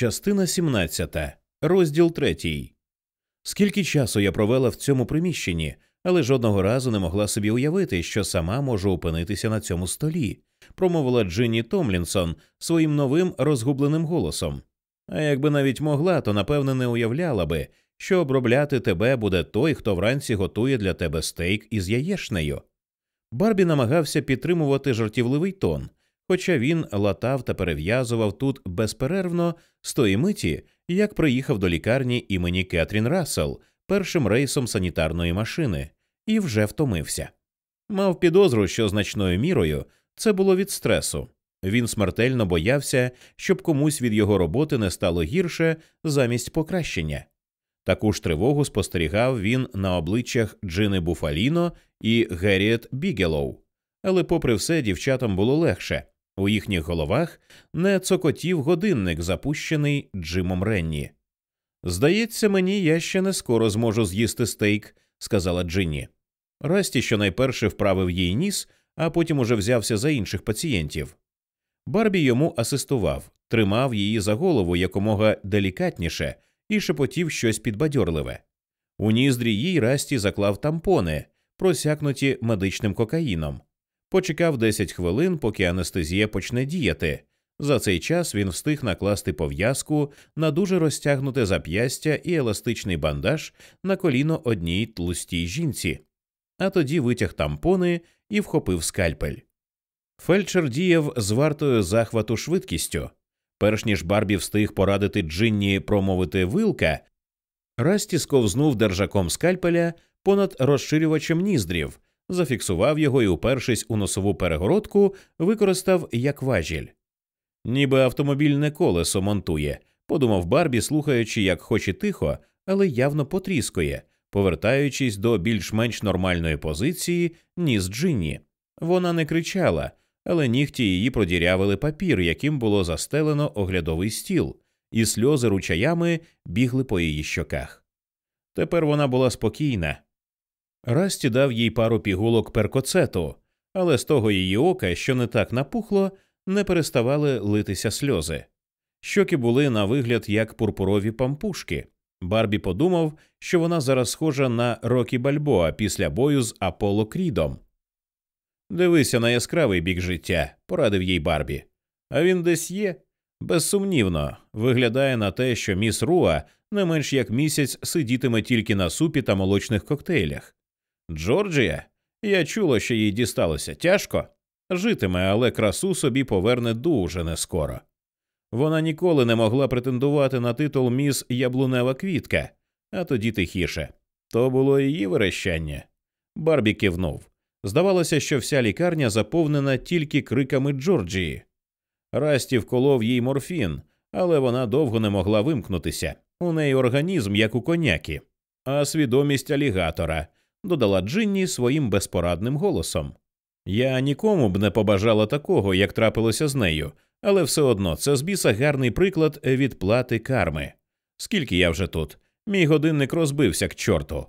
Частина 17. Розділ 3. Скільки часу я провела в цьому приміщенні, але жодного разу не могла собі уявити, що сама можу опинитися на цьому столі, промовила Джинні Томлінсон своїм новим розгубленим голосом. А якби навіть могла, то напевне не уявляла би, що обробляти тебе буде той, хто вранці готує для тебе стейк із яєшнею. Барбі намагався підтримувати жартівливий тон, хоча він латав та перев'язував тут безперервно з тої миті, як приїхав до лікарні імені Кетрін Рассел першим рейсом санітарної машини, і вже втомився. Мав підозру, що значною мірою це було від стресу. Він смертельно боявся, щоб комусь від його роботи не стало гірше замість покращення. Таку ж тривогу спостерігав він на обличчях Джини Буфаліно і Герріет Бігелоу. Але, попри все, дівчатам було легше, у їхніх головах не цокотів годинник, запущений Джимом Ренні. Здається мені, я ще не скоро зможу з'їсти стейк, сказала Джинні. Расті щонайперше вправив їй ніс, а потім уже взявся за інших пацієнтів. Барбі йому асистував, тримав її за голову якомога делікатніше і шепотів щось підбадьорливе. У ніздрі їй Расті заклав тампони, просякнуті медичним кокаїном. Почекав 10 хвилин, поки анестезія почне діяти. За цей час він встиг накласти пов'язку на дуже розтягнуте зап'ястя і еластичний бандаж на коліно одній тлустій жінці, а тоді витяг тампони і вхопив скальпель. Фельдшер діяв з вартою захвату швидкістю. Перш ніж Барбі встиг порадити Джинні промовити вилка, Расті сковзнув держаком скальпеля понад розширювачем ніздрів, зафіксував його і, упершись у носову перегородку, використав як важіль. Ніби автомобільне колесо монтує, подумав Барбі, слухаючи, як хоч і тихо, але явно потріскує, повертаючись до більш-менш нормальної позиції, ніж Джинні. Вона не кричала, але нігті її продірявили папір, яким було застелено оглядовий стіл, і сльози ручаями бігли по її щоках. Тепер вона була спокійна. Расті дав їй пару пігулок перкоцету, але з того її ока, що не так напухло, не переставали литися сльози. Щоки були на вигляд як пурпурові пампушки. Барбі подумав, що вона зараз схожа на Рокі Бальбоа після бою з Аполло Крідом. Дивися на яскравий бік життя, порадив їй Барбі. А він десь є. Безсумнівно, виглядає на те, що міс Руа не менш як місяць сидітиме тільки на супі та молочних коктейлях. Джорджія, я чула, що їй дісталося тяжко. Житиме, але красу собі поверне дуже нескоро. Вона ніколи не могла претендувати на титул міс Яблунева квітка, а тоді тихіше. То було її верещання. Барбі кивнув. Здавалося, що вся лікарня заповнена тільки криками Джорджії. Расті вколов їй морфін, але вона довго не могла вимкнутися. У неї організм, як у коняки, а свідомість алігатора, додала Джинні своїм безпорадним голосом. Я нікому б не побажала такого, як трапилося з нею, але все одно це з біса гарний приклад відплати карми. Скільки я вже тут? Мій годинник розбився к чорту.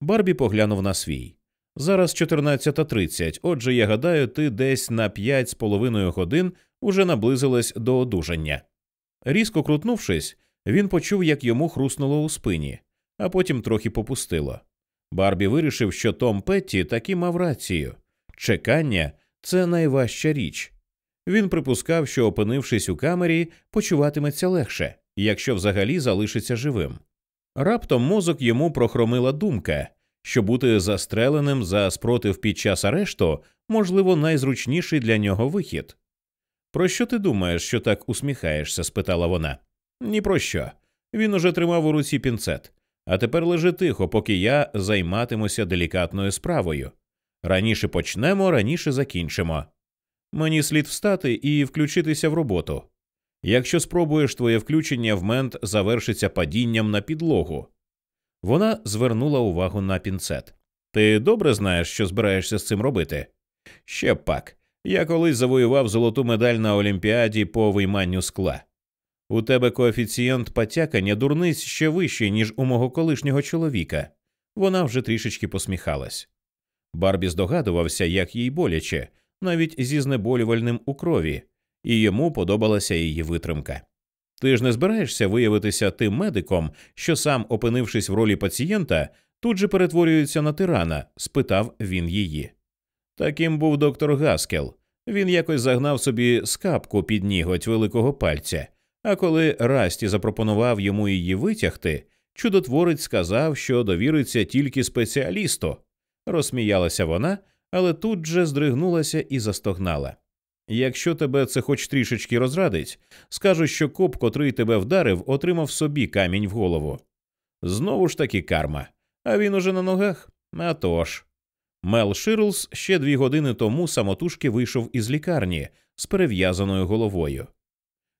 Барбі поглянув на свій. Зараз 14.30, отже, я гадаю, ти десь на п'ять з половиною годин уже наблизилась до одужання. Різко крутнувшись, він почув, як йому хруснуло у спині, а потім трохи попустило. Барбі вирішив, що Том Петті таки мав рацію чекання це найважча річ. Він припускав, що, опинившись у камері, почуватиметься легше, якщо взагалі залишиться живим. Раптом мозок йому прохромила думка, що бути застреленим за спротив під час арешту, можливо, найзручніший для нього вихід. Про що ти думаєш, що так усміхаєшся? спитала вона. Ні про що. Він уже тримав у руці пінцет, а тепер лежи тихо, поки я займатимуся делікатною справою. Раніше почнемо, раніше закінчимо. Мені слід встати і включитися в роботу. Якщо спробуєш твоє включення в мент завершиться падінням на підлогу. Вона звернула увагу на пінцет. Ти добре знаєш, що збираєшся з цим робити? Ще пак. Я колись завоював золоту медаль на Олімпіаді по вийманню скла. У тебе коефіцієнт потякання дурниць ще вищий, ніж у мого колишнього чоловіка. Вона вже трішечки посміхалась. Барбі здогадувався, як їй боляче, навіть зі знеболювальним у крові, і йому подобалася її витримка. Ти ж не збираєшся виявитися тим медиком, що сам, опинившись в ролі пацієнта, тут же перетворюється на тирана? спитав він її. Таким був доктор Гаскел. Він якось загнав собі скапку під ніготь великого пальця, а коли Расті запропонував йому її витягти, чудотворець сказав, що довіриться тільки спеціалісту. Розсміялася вона, але тут же здригнулася і застогнала. Якщо тебе це хоч трішечки розрадить, скажу, що коп, котрий тебе вдарив, отримав собі камінь в голову. Знову ж таки карма. А він уже на ногах? А тож. Мел Ширлс ще дві години тому самотужки вийшов із лікарні з перев'язаною головою.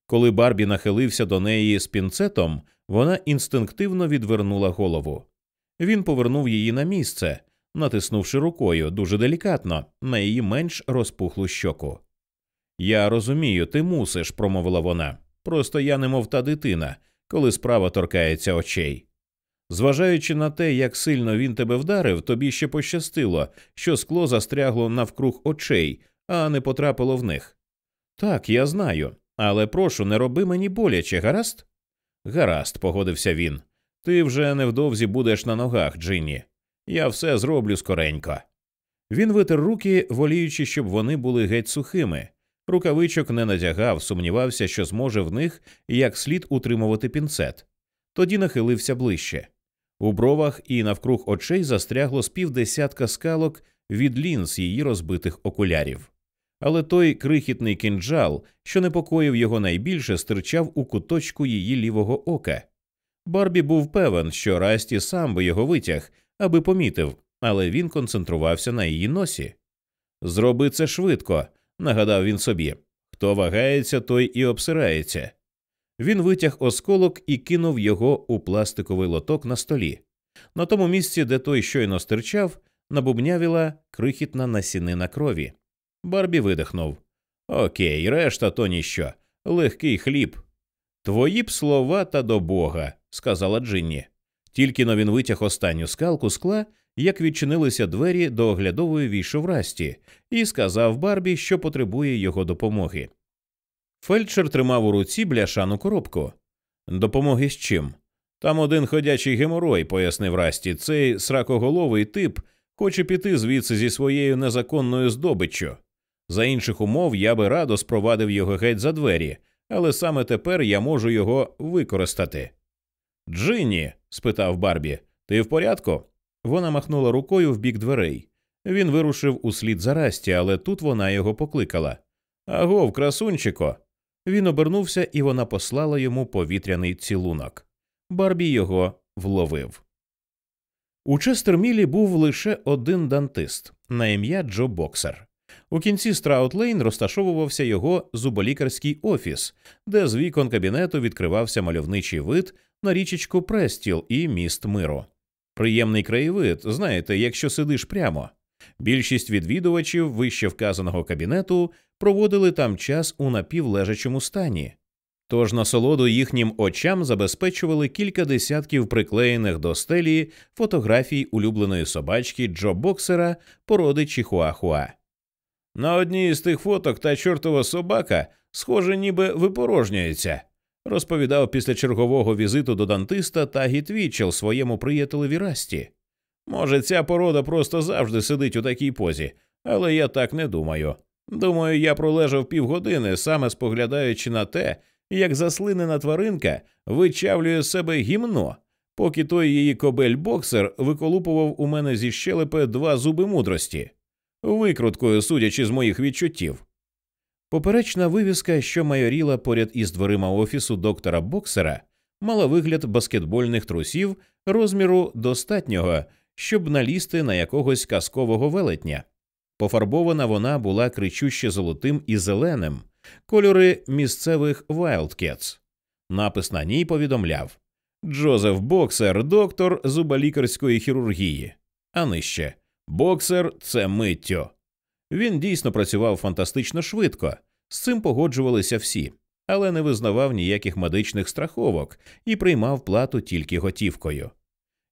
Коли Барбі нахилився до неї з пінцетом, вона інстинктивно відвернула голову. Він повернув її на місце, натиснувши рукою дуже делікатно на її менш розпухлу щоку. Я розумію, ти мусиш, промовила вона. Просто я немов та дитина, коли справа торкається очей. Зважаючи на те, як сильно він тебе вдарив, тобі ще пощастило, що скло застрягло навкруг очей, а не потрапило в них. Так, я знаю, але прошу, не роби мені боляче, гаразд? Гаразд, погодився він. Ти вже невдовзі будеш на ногах, Джинні. Я все зроблю скоренько. Він витер руки, воліючи, щоб вони були геть сухими. Рукавичок не надягав, сумнівався, що зможе в них як слід утримувати пінцет. Тоді нахилився ближче. У бровах і навкруг очей застрягло з півдесятка скалок від лінз її розбитих окулярів. Але той крихітний кинджал, що непокоїв його найбільше, стирчав у куточку її лівого ока. Барбі був певен, що Расті сам би його витяг, аби помітив, але він концентрувався на її носі. Зроби це швидко, нагадав він собі. Хто вагається, той і обсирається. Він витяг осколок і кинув його у пластиковий лоток на столі. На тому місці, де той щойно стирчав, набубнявіла крихітна насінина крові. Барбі видихнув. Окей, решта то ніщо. Легкий хліб. Твої б слова та до Бога, сказала Джинні. Тільки но він витяг останню скалку скла, як відчинилися двері до оглядової війшов Расті, і сказав Барбі, що потребує його допомоги. Фельдшер тримав у руці бляшану коробку. Допомоги з чим? Там один ходячий геморой, пояснив Расті. Цей сракоголовий тип хоче піти звідси зі своєю незаконною здобиччю. За інших умов я би радо спровадив його геть за двері, але саме тепер я можу його використати. Джинні, спитав Барбі, ти в порядку? Вона махнула рукою в бік дверей. Він вирушив услід за Расті, але тут вона його покликала. Агов, красунчико. Він обернувся, і вона послала йому повітряний цілунок. Барбі його вловив. У Честермілі був лише один дантист на ім'я Джо Боксер. У кінці Страут-лейн розташовувався його зуболікарський офіс, де з вікон кабінету відкривався мальовничий вид на річечку Престіл і Міст Миру. Приємний краєвид, знаєте, якщо сидиш прямо. Більшість відвідувачів вищевказаного кабінету проводили там час у напівлежачому стані. Тож насолоду їхнім очам забезпечували кілька десятків приклеєних до стелі фотографій улюбленої собачки Джо Боксера породи Чихуахуа. На одній з тих фоток та чортова собака, схоже, ніби випорожнюється, розповідав після чергового візиту до дантиста Тагі Твічел своєму приятелеві Расті. Може, ця порода просто завжди сидить у такій позі, але я так не думаю. Думаю, я пролежав півгодини, саме споглядаючи на те, як заслинена тваринка вичавлює з себе гімно, поки той її кобель боксер виколупував у мене зі щелепи два зуби мудрості, викруткою, судячи з моїх відчуттів. Поперечна вивіска, що майоріла поряд із дверима офісу доктора боксера, мала вигляд баскетбольних трусів розміру достатнього, щоб налізти на якогось казкового велетня. Пофарбована вона була кричуще золотим і зеленим, кольори місцевих Wildcats. Напис на ній повідомляв Джозеф Боксер, доктор зуболікарської хірургії. А нижче Боксер це миттю. Він дійсно працював фантастично швидко, з цим погоджувалися всі, але не визнавав ніяких медичних страховок і приймав плату тільки готівкою.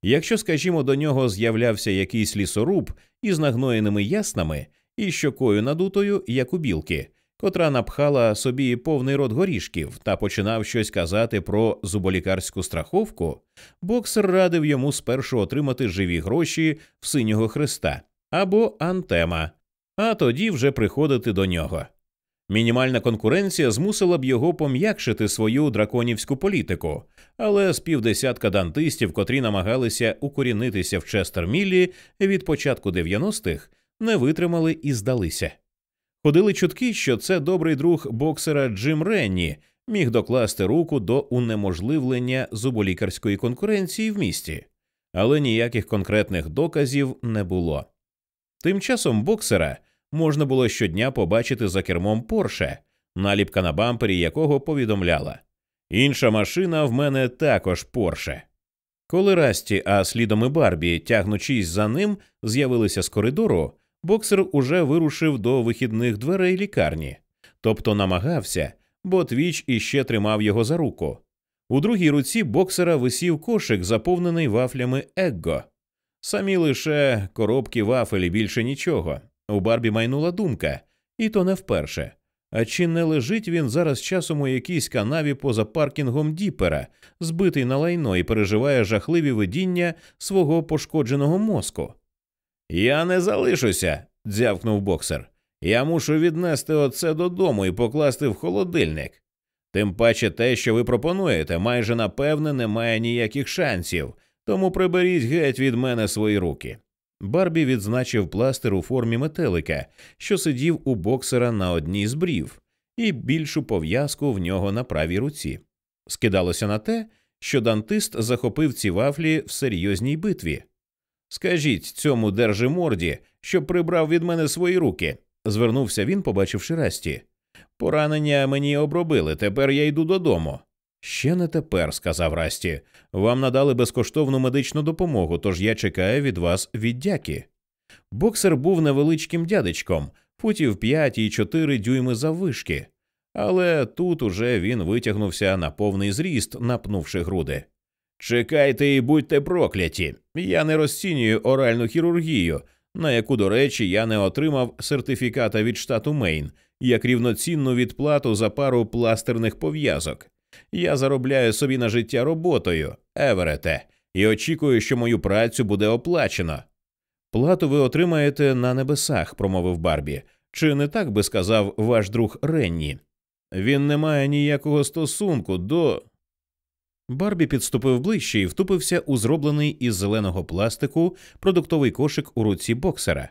Якщо, скажімо, до нього з'являвся якийсь лісоруб із нагноєними яснами і щокою надутою, як у білки, котра напхала собі повний рот горішків та починав щось казати про зуболікарську страховку, боксер радив йому спершу отримати живі гроші в синього хреста або антема, а тоді вже приходити до нього. Мінімальна конкуренція змусила б його пом'якшити свою драконівську політику, але з півдесятка дантистів, котрі намагалися укорінитися в Честерміллі від початку 90-х, не витримали і здалися. Ходили чутки, що це добрий друг боксера Джим Ренні міг докласти руку до унеможливлення зуболікарської конкуренції в місті, але ніяких конкретних доказів не було. Тим часом боксера можна було щодня побачити за кермом Порше, наліпка на бампері якого повідомляла інша машина в мене також Порше. Коли Расті, а слідом і Барбі, тягнучись за ним, з'явилися з коридору, боксер уже вирушив до вихідних дверей лікарні, тобто намагався, бо твіч іще тримав його за руку. У другій руці боксера висів кошик, заповнений вафлями Егго. Самі лише коробки вафелі більше нічого. У Барбі майнула думка, і то не вперше. А чи не лежить він зараз часом у якійсь канаві поза паркінгом Діпера, збитий на лайно і переживає жахливі видіння свого пошкодженого мозку? Я не залишуся, дзявкнув боксер. Я мушу віднести оце додому і покласти в холодильник. Тим паче те, що ви пропонуєте, майже напевне не має ніяких шансів, тому приберіть геть від мене свої руки. Барбі відзначив пластир у формі метелика, що сидів у боксера на одній з брів, і більшу пов'язку в нього на правій руці. Скидалося на те, що дантист захопив ці вафлі в серйозній битві. Скажіть цьому держиморді, щоб прибрав від мене свої руки, звернувся він, побачивши Расті. Поранення мені обробили, тепер я йду додому. Ще не тепер, сказав Расті. Вам надали безкоштовну медичну допомогу, тож я чекаю від вас віддяки. Боксер був невеличким дядечком, футів п'ять і чотири дюйми заввишки, але тут уже він витягнувся на повний зріст, напнувши груди. Чекайте і будьте прокляті. Я не розцінюю оральну хірургію, на яку, до речі, я не отримав сертифіката від штату Мейн як рівноцінну відплату за пару пластерних пов'язок. Я заробляю собі на життя роботою, Еверете, і очікую, що мою працю буде оплачено. Плату ви отримаєте на небесах, промовив Барбі. Чи не так би сказав ваш друг Ренні? Він не має ніякого стосунку до. Барбі підступив ближче і втупився у зроблений із зеленого пластику продуктовий кошик у руці боксера.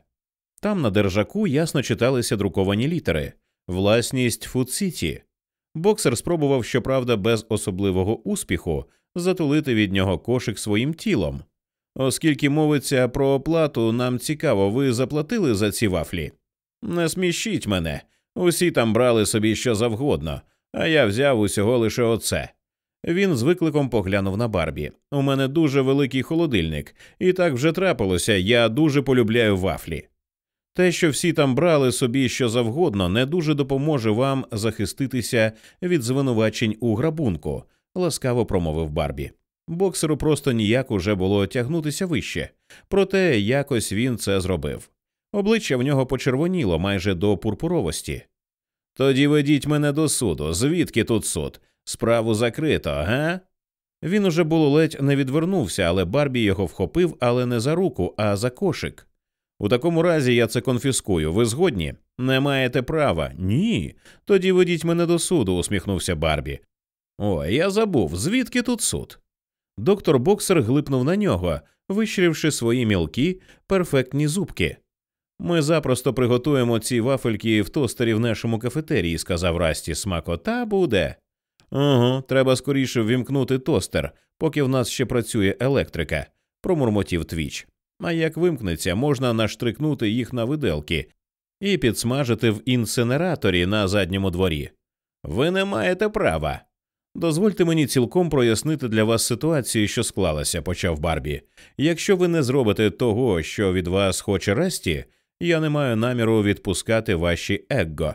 Там на держаку ясно читалися друковані літери власність Фудсіті. Боксер спробував, щоправда, без особливого успіху затулити від нього кошик своїм тілом. Оскільки мовиться про оплату, нам цікаво, ви заплатили за ці вафлі? Не смішіть мене. Усі там брали собі що завгодно, а я взяв усього лише оце. Він з викликом поглянув на Барбі. У мене дуже великий холодильник, і так вже трапилося, я дуже полюбляю вафлі. Те, що всі там брали собі що завгодно, не дуже допоможе вам захиститися від звинувачень у грабунку, ласкаво промовив Барбі. Боксеру просто ніяк уже було тягнутися вище, проте якось він це зробив. Обличчя в нього почервоніло майже до пурпуровості. Тоді ведіть мене до суду. Звідки тут суд? Справу закрито, га? Він уже було ледь не відвернувся, але Барбі його вхопив, але не за руку, а за кошик. У такому разі я це конфіскую. Ви згодні? Не маєте права. Ні. Тоді ведіть мене до суду, усміхнувся Барбі. О, я забув, звідки тут суд? Доктор Боксер глипнув на нього, вищривши свої мілкі, перфектні зубки. Ми запросто приготуємо ці вафельки в тостері в нашому кафетерії, сказав Расті. Смакота буде. Ого, треба скоріше ввімкнути тостер, поки в нас ще працює електрика, промурмотів твіч. А як вимкнеться, можна наштрикнути їх на виделки і підсмажити в інсинераторі на задньому дворі. Ви не маєте права. Дозвольте мені цілком прояснити для вас ситуацію, що склалася, почав Барбі. Якщо ви не зробите того, що від вас хоче Расті, я не маю наміру відпускати ваші егго.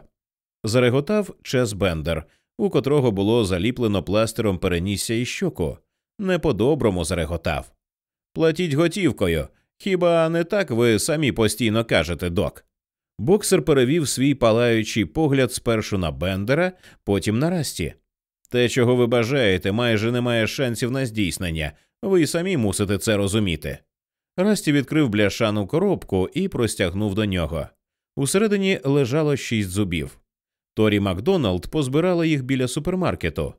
Зареготав Чес Бендер, у котрого було заліплено пластером перенісся і щоку. Не по доброму зареготав. Платіть готівкою. Хіба не так ви самі постійно кажете, док? Боксер перевів свій палаючий погляд спершу на Бендера, потім на Расті. Те, чого ви бажаєте, майже не має шансів на здійснення, ви самі мусите це розуміти. Расті відкрив бляшану коробку і простягнув до нього. Усередині лежало шість зубів. Торі Макдоналд позбирала їх біля супермаркету,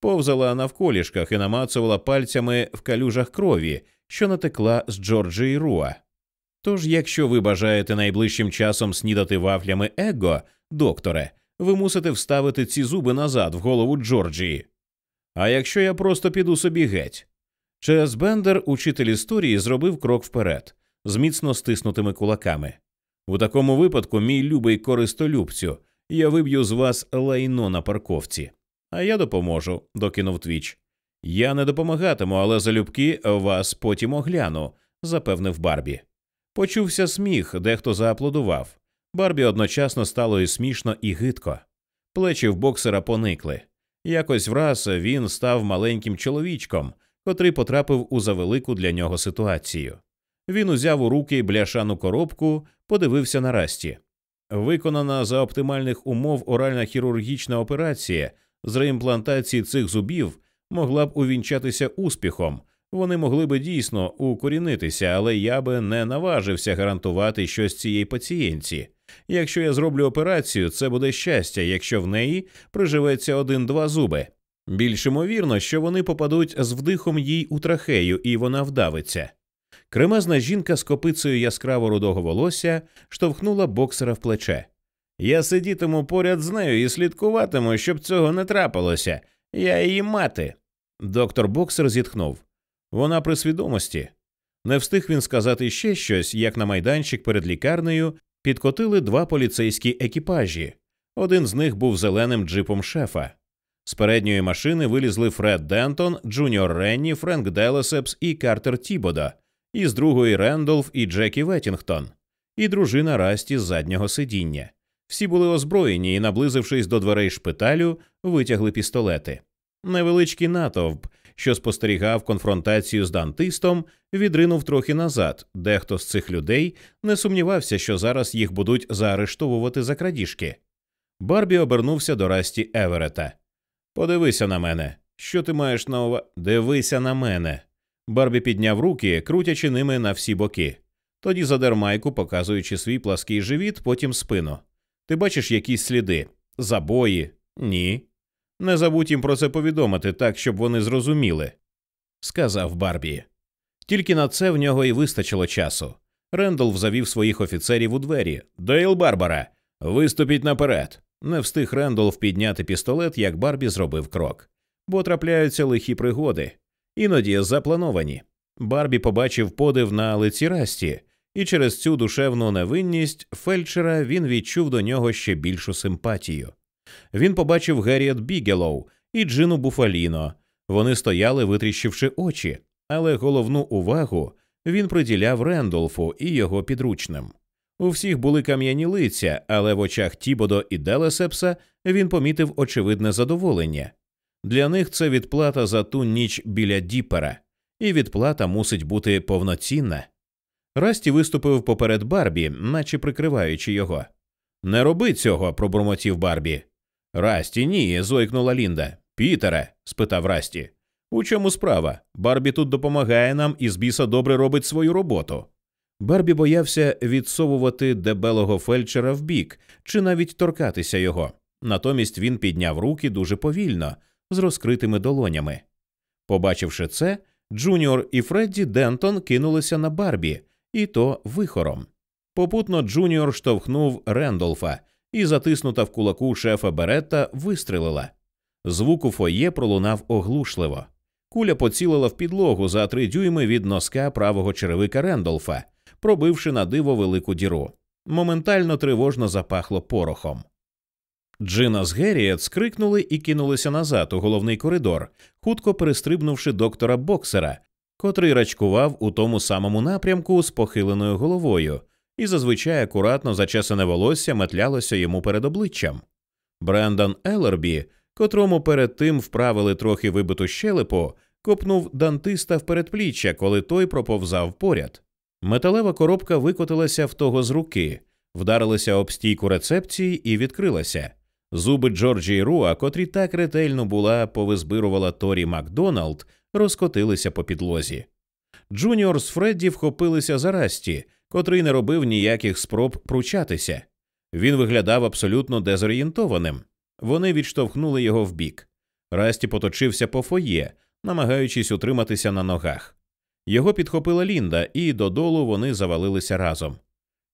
повзала навколішках і намацувала пальцями в калюжах крові, що натекла з Джорджії Руа. Тож, якщо ви бажаєте найближчим часом снідати вафлями Его, докторе, ви мусите вставити ці зуби назад в голову Джорджії. А якщо я просто піду собі геть? Чес Бендер, учитель історії, зробив крок вперед, з міцно стиснутими кулаками. У такому випадку, мій любий користолюбцю, я виб'ю з вас лайно на парковці. А я допоможу, докинув твіч. Я не допомагатиму, але залюбки вас потім огляну, запевнив Барбі. Почувся сміх, дехто зааплодував. Барбі одночасно стало і смішно, і гидко. Плечі в боксера поникли. Якось враз він став маленьким чоловічком, котрий потрапив у завелику для нього ситуацію. Він узяв у руки бляшану коробку, подивився на расті. Виконана за оптимальних умов оральна хірургічна операція з реімплантації цих зубів могла б увінчатися успіхом. Вони могли би дійсно укорінитися, але я би не наважився гарантувати щось цієї пацієнтці. Якщо я зроблю операцію, це буде щастя, якщо в неї приживеться один-два зуби. Більш ймовірно, що вони попадуть з вдихом їй у трахею, і вона вдавиться. Кремезна жінка з копицею яскраво рудого волосся штовхнула боксера в плече. Я сидітиму поряд з нею і слідкуватиму, щоб цього не трапилося. Я її мати. Доктор Боксер зітхнув. Вона при свідомості. Не встиг він сказати ще щось, як на майданчик перед лікарнею підкотили два поліцейські екіпажі. Один з них був зеленим джипом шефа. З передньої машини вилізли Фред Дентон, Джуніор Ренні, Френк Делесепс і Картер Тібода, і з другої Рендолф і Джекі Веттінгтон, і дружина Расті з заднього сидіння. Всі були озброєні і, наблизившись до дверей шпиталю, витягли пістолети. Невеличкий натовп, що спостерігав конфронтацію з дантистом, відринув трохи назад. Дехто з цих людей не сумнівався, що зараз їх будуть заарештовувати за крадіжки. Барбі обернувся до Расті Еверета. Подивися на мене. Що ти маєш на увазі? Дивися на мене. Барбі підняв руки, крутячи ними на всі боки. Тоді задер майку, показуючи свій плаский живіт, потім спину. Ти бачиш якісь сліди? Забої? Ні. Не забудь їм про це повідомити так, щоб вони зрозуміли, сказав Барбі. Тільки на це в нього і вистачило часу. Рендолф завів своїх офіцерів у двері. Дейл Барбара, виступіть наперед. Не встиг Рендолф підняти пістолет, як Барбі зробив крок. Бо трапляються лихі пригоди, іноді заплановані. Барбі побачив подив на лиці Расті, і через цю душевну невинність фельдшера він відчув до нього ще більшу симпатію. Він побачив Герріет Бігелоу і Джину Буфаліно. Вони стояли, витріщивши очі, але головну увагу він приділяв Рендолфу і його підручним. У всіх були кам'яні лиця, але в очах Тібода і Делесепса він помітив очевидне задоволення. Для них це відплата за ту ніч біля Діпера, і відплата мусить бути повноцінна. Расті виступив поперед Барбі, наче прикриваючи його. Не роби цього, пробурмотів Барбі. Расті, ні, зойкнула Лінда. Пітере? спитав Расті. У чому справа? Барбі тут допомагає нам і з біса добре робить свою роботу. Барбі боявся відсовувати дебелого фельдшера вбік чи навіть торкатися його. Натомість він підняв руки дуже повільно, з розкритими долонями. Побачивши це, Джуніор і Фредді Дентон кинулися на Барбі, і то вихором. Попутно Джуніор штовхнув Рендолфа, і затиснута в кулаку шефа Беретта вистрелила. Звук у фоє пролунав оглушливо. Куля поцілила в підлогу за три дюйми від носка правого черевика Рендолфа, пробивши на диво велику діру. Моментально тривожно запахло порохом. Джина з Герріет скрикнули і кинулися назад у головний коридор, хутко перестрибнувши доктора боксера, котрий рачкував у тому самому напрямку з похиленою головою, і зазвичай акуратно зачесане волосся метлялося йому перед обличчям. Брендан Елербі, котрому перед тим вправили трохи вибиту щелепу, копнув дантиста в передпліччя, коли той проповзав поряд. Металева коробка викотилася в того з руки, вдарилася об стійку рецепції і відкрилася. Зуби Джорджії Руа, котрі так ретельно була повизбирувала Торі Макдоналд, розкотилися по підлозі. Джуніор з Фредді вхопилися за Расті, котрий не робив ніяких спроб пручатися. Він виглядав абсолютно дезорієнтованим. Вони відштовхнули його вбік. Расті поточився по фоє, намагаючись утриматися на ногах. Його підхопила Лінда, і додолу вони завалилися разом.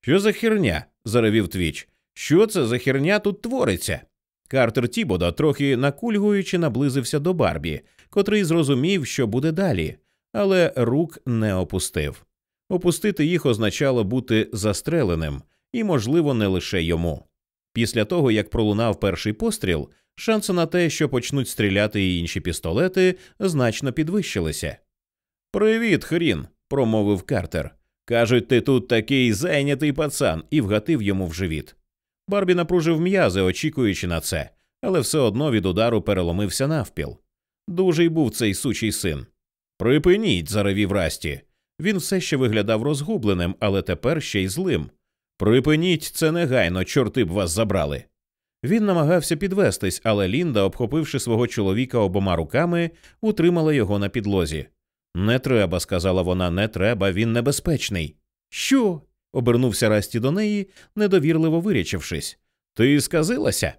Що за херня? заревів твіч. Що це за херня тут твориться? Картер Тібода, трохи накульгуючи, наблизився до Барбі, котрий зрозумів, що буде далі, але рук не опустив. Опустити їх означало бути застреленим, і, можливо, не лише йому. Після того, як пролунав перший постріл, шанси на те, що почнуть стріляти і інші пістолети, значно підвищилися. Привіт, хрін, промовив Картер. Кажуть, ти тут такий зайнятий пацан, і вгатив йому в живіт. Барбі напружив м'язи, очікуючи на це, але все одно від удару переломився навпіл. Дужий був цей сучий син. Припиніть, заревів Расті. Він все ще виглядав розгубленим, але тепер ще й злим. Припиніть це негайно, чорти б вас забрали. Він намагався підвестись, але Лінда, обхопивши свого чоловіка обома руками, утримала його на підлозі. Не треба, сказала вона, не треба, він небезпечний. Що? Обернувся Расті до неї, недовірливо вирячившись. Ти сказилася?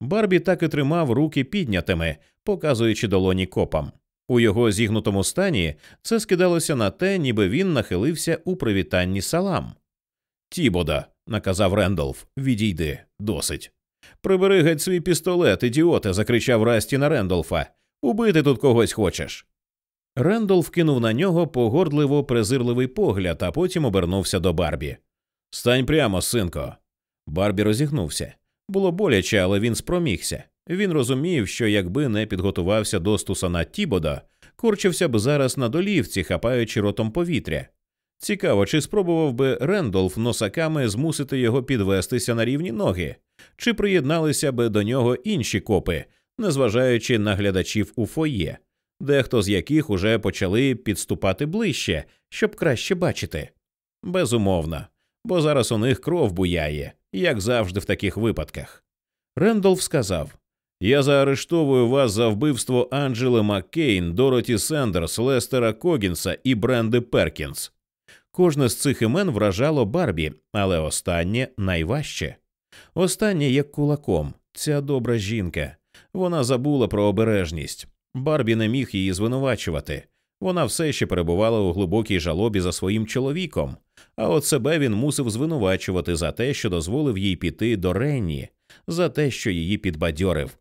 Барбі так і тримав руки піднятими, показуючи долоні копам. У його зігнутому стані це скидалося на те, ніби він нахилився у привітанні салам. Тібода, наказав Рендолф, відійди, досить. Прибери геть свій пістолет, ідіоте, закричав Расті на Рендолфа. Убити тут когось хочеш. Рендолф кинув на нього погордливо презирливий погляд, а потім обернувся до Барбі. Стань прямо, синко. Барбі розігнувся. Було боляче, але він спромігся. Він розумів, що якби не підготувався до Стусана Тібода, корчився б зараз на долівці, хапаючи ротом повітря. Цікаво, чи спробував би Рендолф носаками змусити його підвестися на рівні ноги, чи приєдналися би до нього інші копи, незважаючи на глядачів у фоє, дехто з яких уже почали підступати ближче, щоб краще бачити. Безумовно, бо зараз у них кров буяє, як завжди в таких випадках. Рендолф сказав Я заарештовую вас за вбивство Анджели Маккейн, Дороті Сендерс, Лестера Когінса і Бренди Перкінс. Кожне з цих імен вражало Барбі, але останнє найважче. Останнє як кулаком, ця добра жінка. Вона забула про обережність. Барбі не міг її звинувачувати. Вона все ще перебувала у глибокій жалобі за своїм чоловіком, а от себе він мусив звинувачувати за те, що дозволив їй піти до Ренні, за те, що її підбадьорив.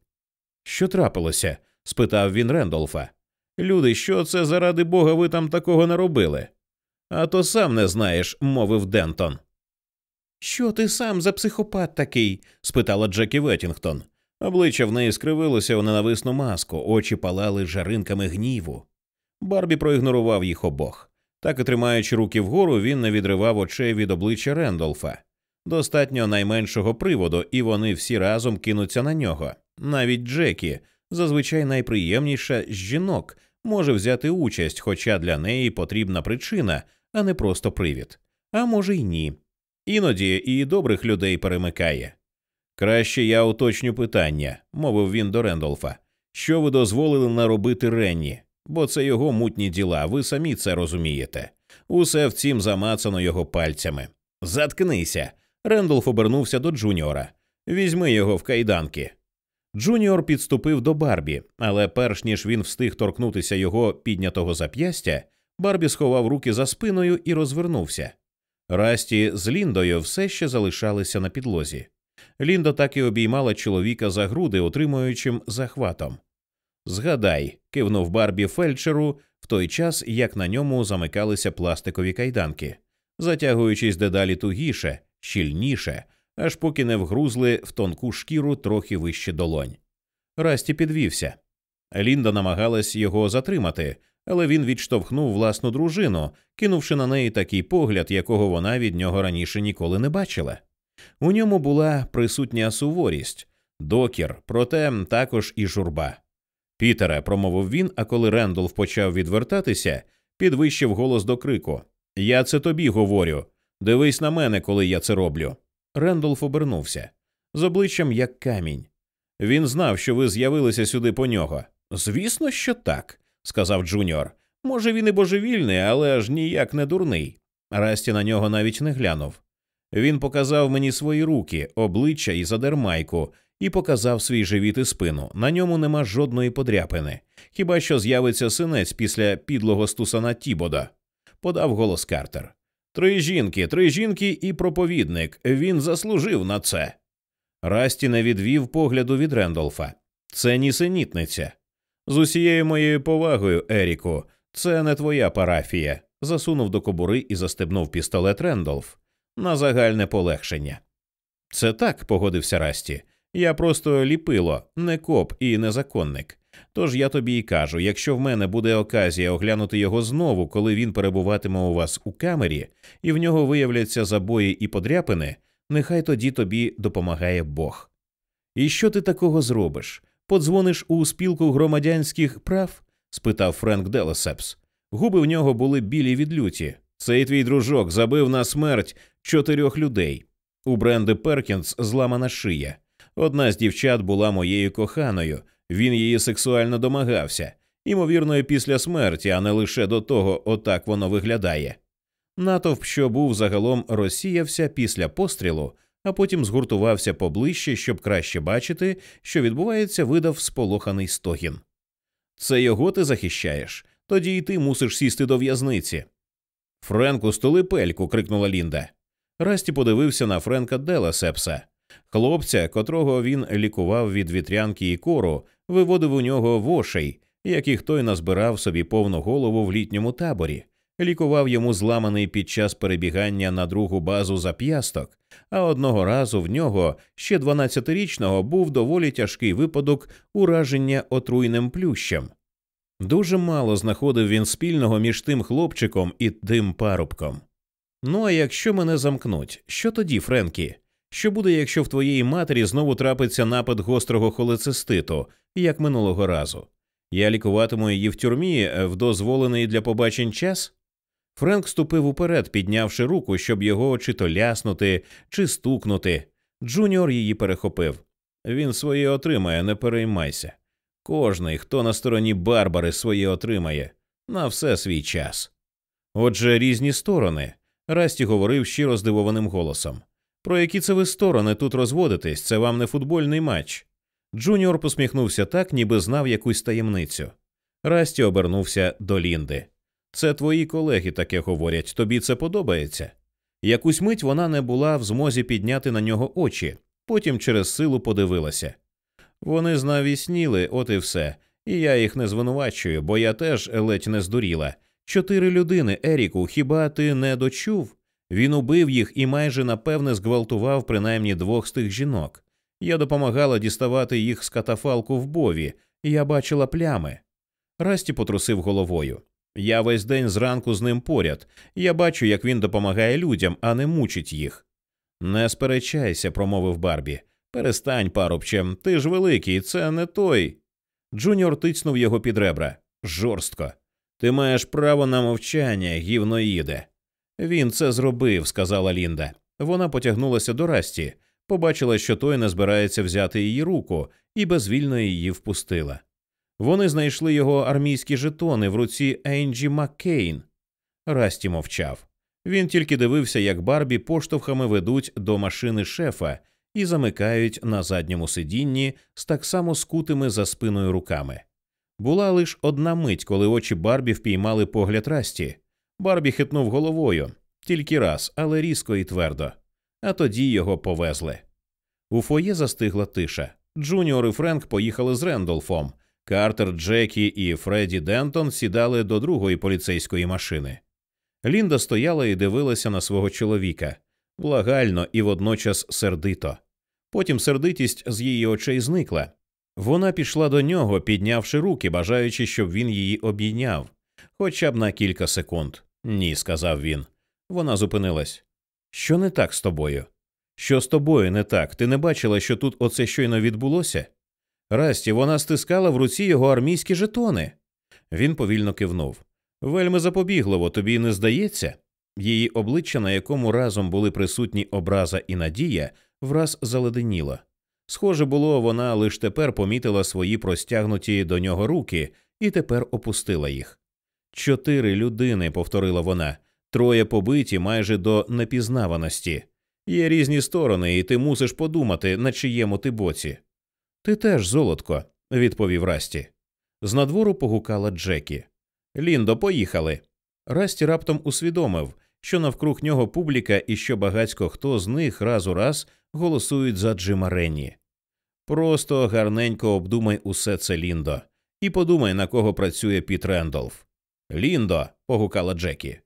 Що трапилося? спитав він Рендолфа. Люди, що це заради бога ви там такого наробили? А то сам не знаєш, мовив Дентон. Що ти сам за психопат такий? спитала Джекі Веттінгтон. Обличчя в неї скривилося у ненависну маску, очі палали жаринками гніву. Барбі проігнорував їх обох. Так і тримаючи руки вгору, він не відривав очей від обличчя Рендолфа. Достатньо найменшого приводу, і вони всі разом кинуться на нього. Навіть Джекі, зазвичай найприємніша з жінок, може взяти участь, хоча для неї потрібна причина, а не просто привід. А може й ні. Іноді і добрих людей перемикає. Краще я уточню питання, мовив він до Рендолфа. Що ви дозволили наробити Ренні? Бо це його мутні діла, ви самі це розумієте. Усе в цім замацано його пальцями. Заткнися. Рендолф обернувся до Джуніора. Візьми його в кайданки. Джуніор підступив до Барбі, але перш ніж він встиг торкнутися його піднятого зап'ястя, Барбі сховав руки за спиною і розвернувся. Расті з Ліндою все ще залишалися на підлозі. Лінда так і обіймала чоловіка за груди, утримуючим захватом. Згадай, кивнув Барбі фельдшеру в той час, як на ньому замикалися пластикові кайданки, затягуючись дедалі тугіше, щільніше, аж поки не вгрузли в тонку шкіру трохи вище долонь. Расті підвівся. Лінда намагалась його затримати, але він відштовхнув власну дружину, кинувши на неї такий погляд, якого вона від нього раніше ніколи не бачила. У ньому була присутня суворість, докір, проте також і журба. Пітере, промовив він, а коли Рендолф почав відвертатися, підвищив голос до крику Я це тобі говорю. Дивись на мене, коли я це роблю. Рендолф обернувся з обличчям як камінь. Він знав, що ви з'явилися сюди по нього. Звісно, що так, сказав Джуніор. Може, він і божевільний, але аж ніяк не дурний. Расті на нього навіть не глянув. Він показав мені свої руки, обличчя і задер майку і показав свій живіт і спину. На ньому нема жодної подряпини. Хіба що з'явиться синець після підлого стусана Тібода? Подав голос Картер. Три жінки, три жінки і проповідник. Він заслужив на це. Расті не відвів погляду від Рендолфа. Це нісенітниця. З усією моєю повагою, Еріку, це не твоя парафія. Засунув до кобури і застебнув пістолет Рендолф на загальне полегшення. Це так, погодився Расті. Я просто ліпило, не коп і не законник. Тож я тобі й кажу, якщо в мене буде оказія оглянути його знову, коли він перебуватиме у вас у камері, і в нього виявляться забої і подряпини, нехай тоді тобі допомагає Бог. І що ти такого зробиш? Подзвониш у спілку громадянських прав? спитав Френк Делесепс. Губи в нього були білі від люті. Цей твій дружок забив на смерть чотирьох людей. У Бренди Перкінс зламана шия. Одна з дівчат була моєю коханою, він її сексуально домагався, ймовірно, після смерті, а не лише до того, отак воно виглядає. Натовп, що був загалом розсіявся після пострілу, а потім згуртувався поближче, щоб краще бачити, що відбувається, видав сполоханий стогін. Це його ти захищаєш, тоді й ти мусиш сісти до в'язниці. Френку, столи пельку. крикнула Лінда. Расті подивився на Френка Деласепса. Хлопця, котрого він лікував від вітрянки і кору, виводив у нього вошей, яких той назбирав собі повну голову в літньому таборі, лікував йому зламаний під час перебігання на другу базу зап'ясток, а одного разу в нього, ще 12-річного, був доволі тяжкий випадок ураження отруйним плющем. Дуже мало знаходив він спільного між тим хлопчиком і тим парубком. Ну а якщо мене замкнуть, що тоді, Френкі? Що буде, якщо в твоїй матері знову трапиться напад гострого холециститу, як минулого разу? Я лікуватиму її в тюрмі в дозволений для побачень час? Френк ступив уперед, піднявши руку, щоб його чи то ляснути, чи стукнути. Джуніор її перехопив. Він своє отримає, не переймайся. Кожний, хто на стороні Барбари своє отримає, на все свій час. Отже, різні сторони. Расті говорив щиро здивованим голосом. Про які це ви сторони тут розводитесь, це вам не футбольний матч. Джуніор посміхнувся так, ніби знав якусь таємницю. Расті обернувся до Лінди. Це твої колеги таке говорять, тобі це подобається. Якусь мить вона не була в змозі підняти на нього очі, потім через силу подивилася. Вони знавісніли, от і все, і я їх не звинувачую, бо я теж ледь не здуріла. Чотири людини, Еріку, хіба ти не дочув? Він убив їх і майже напевне зґвалтував принаймні двох з тих жінок. Я допомагала діставати їх з катафалку Бові, я бачила плями. Расті потрусив головою. Я весь день зранку з ним поряд. Я бачу, як він допомагає людям, а не мучить їх. Не сперечайся, промовив Барбі. Перестань, парубче, ти ж великий, це не той. Джуніор тицнув його під ребра. Жорстко. Ти маєш право на мовчання, гівноїде. Він це зробив, сказала Лінда. Вона потягнулася до Расті, побачила, що той не збирається взяти її руку, і безвільно її впустила. Вони знайшли його армійські жетони в руці Енджі Маккейн. Расті мовчав. Він тільки дивився, як Барбі поштовхами ведуть до машини шефа і замикають на задньому сидінні з так само скутими за спиною руками. Була лише одна мить, коли очі Барбі впіймали погляд Расті. Барбі хитнув головою тільки раз, але різко і твердо. А тоді його повезли. У фоє застигла тиша. Джуніор і Френк поїхали з Рендолфом. Картер, Джекі і Фредді Дентон сідали до другої поліцейської машини. Лінда стояла і дивилася на свого чоловіка благально і водночас сердито. Потім сердитість з її очей зникла. Вона пішла до нього, піднявши руки, бажаючи, щоб він її обійняв, хоча б на кілька секунд. Ні, сказав він. Вона зупинилась. Що не так з тобою? Що з тобою не так? Ти не бачила, що тут оце щойно відбулося? Расті, вона стискала в руці його армійські жетони. Він повільно кивнув. Вельми запобігливо, тобі не здається? Її обличчя, на якому разом були присутні образа і надія, враз заледеніло. Схоже було, вона лише тепер помітила свої простягнуті до нього руки і тепер опустила їх. Чотири людини, повторила вона, троє побиті майже до непізнаваності. Є різні сторони, і ти мусиш подумати, на чиєму ти боці. Ти теж, золотко, відповів Расті. З надвору погукала Джекі. Ліндо, поїхали. Расті раптом усвідомив, що навкруг нього публіка і що багацько хто з них раз у раз голосують за Джима Ренні. Просто гарненько обдумай усе це, Ліндо, і подумай, на кого працює Піт Рендолф. Ліндо. погукала Джекі.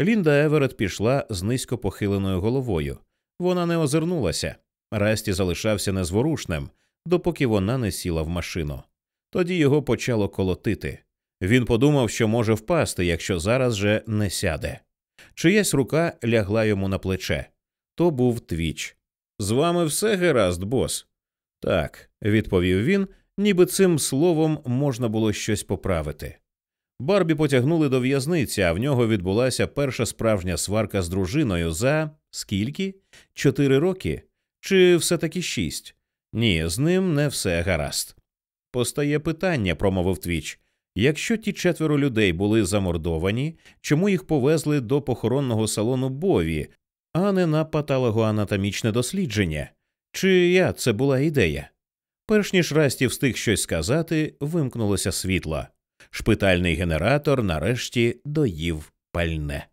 Лінда Еверет пішла з низько похиленою головою. Вона не озирнулася. Расті залишався незворушним, допоки вона не сіла в машину. Тоді його почало колотити. Він подумав, що може впасти, якщо зараз же не сяде. Чиясь рука лягла йому на плече. То був твіч. З вами все гаразд, бос. Так, відповів він, ніби цим словом можна було щось поправити. Барбі потягнули до в'язниці, а в нього відбулася перша справжня сварка з дружиною за скільки? Чотири роки? Чи все таки шість? Ні, з ним не все гаразд. Постає питання, промовив твіч. Якщо ті четверо людей були замордовані, чому їх повезли до похоронного салону Бові, а не на патологоанатомічне дослідження? Чия це була ідея? Перш ніж Расті встиг щось сказати, вимкнулося світло. Шпитальний генератор нарешті доїв пальне.